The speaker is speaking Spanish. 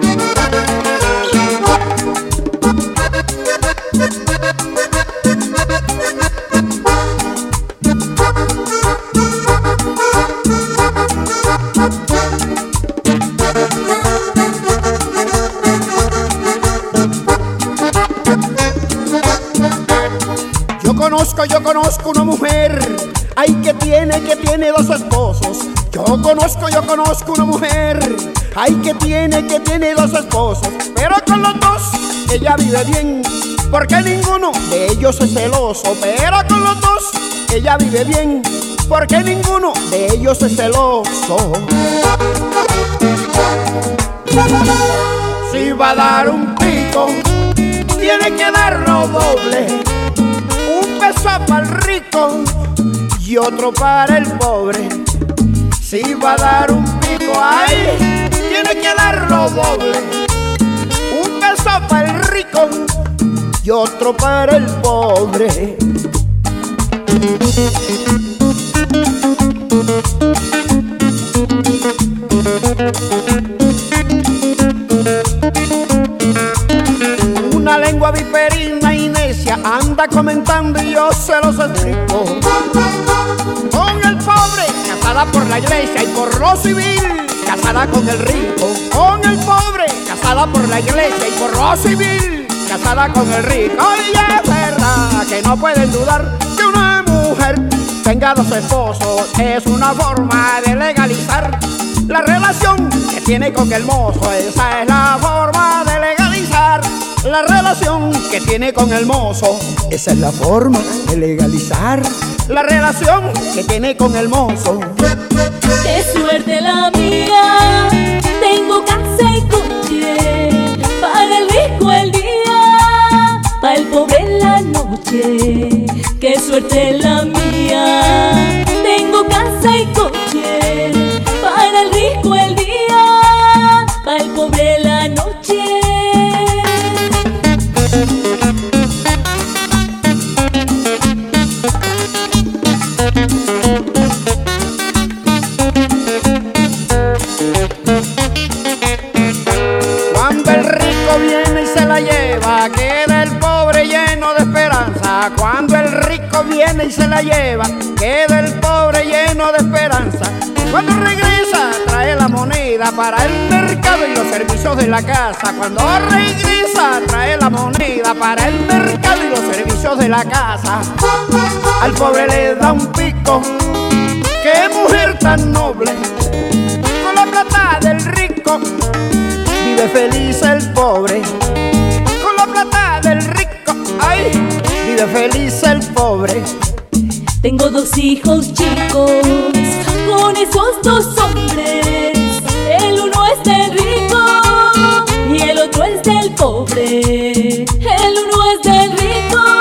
Thank you. Conozco, yo conozco una mujer, ay que tiene, que tiene dos esposos. Yo conozco, yo conozco una mujer, ay que tiene, que tiene dos esposos. Pero con los dos ella vive bien, porque ninguno de ellos es celoso. Pero con los dos ella vive bien, porque ninguno de ellos es celoso. Si va a dar un pico, tiene que darlo doble para el rico y otro para el pobre. Si va a dar un pico ahí, tiene que darlo doble. Un peso para el rico y otro para el pobre. Una lengua viperina anda comentando y yo se los explico. Con el pobre, casada por la iglesia y por lo civil, casada con el rico. Con el pobre, casada por la iglesia y por lo civil, casada con el rico. Y es verdad que no pueden dudar que una mujer tenga dos esposos. Es una forma de legalizar la relación que tiene con el mozo. Esa es la forma que tiene con el mozo. Esa es la forma de legalizar la relación que tiene con el mozo. Qué suerte la mía, tengo casa y coche, para el rico el día, para el pobre la noche. Qué suerte la mía, tengo casa y coche, para el rico el día, para el pobre la noche. Lleva, queda el pobre lleno de esperanza. Cuando el rico viene y se la lleva, queda el pobre lleno de esperanza. Cuando regresa, trae la moneda para el mercado y los servicios de la casa. Cuando regresa, trae la moneda para el mercado y los servicios de la casa. Al pobre le da un pico, qué mujer tan noble. Con la plata del rico vive feliz el pobre. feliz el pobre. Tengo dos hijos chicos con esos dos hombres. El uno es del rico y el otro es del pobre. El uno es del rico.